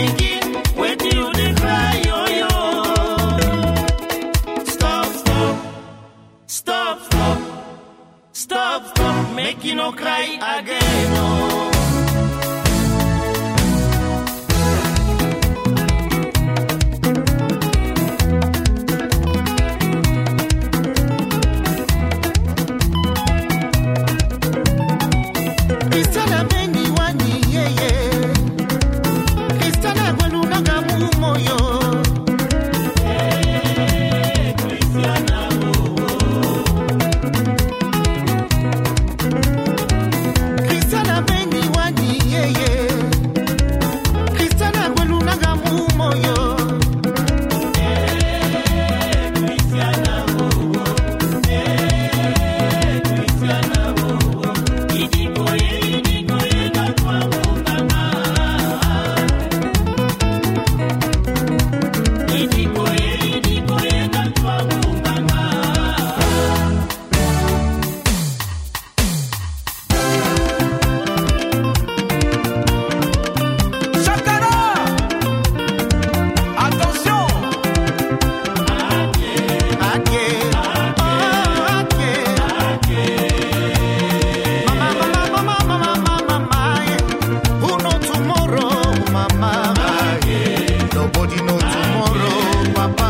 You. amor, oh, papá.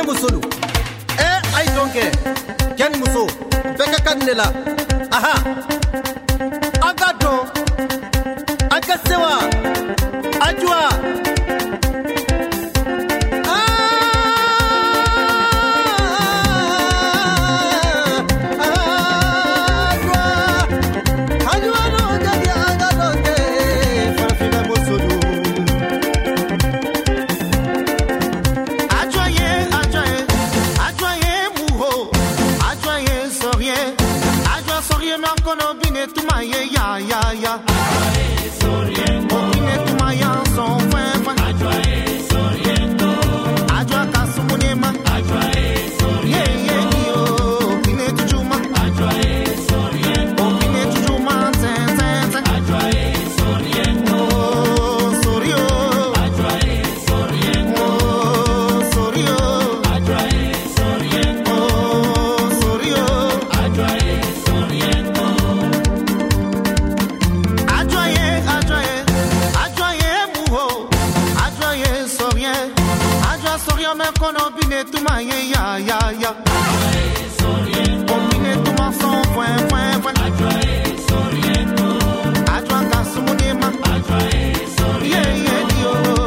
Laginɛ musolu ɛ eh, a ye dɔn kɛ cɛ ni muso bɛɛ ka kan ne la aha. An ka dɔn an ka sewa an knock on opine tu mai e ia ia ia Sorriendo Opine tu mai e son soria me kono bine tu ma ye ya ya ya. Kombine tu ma son fwen fwen fwen. Adwa ka sumune ma. Yeah yeah dio.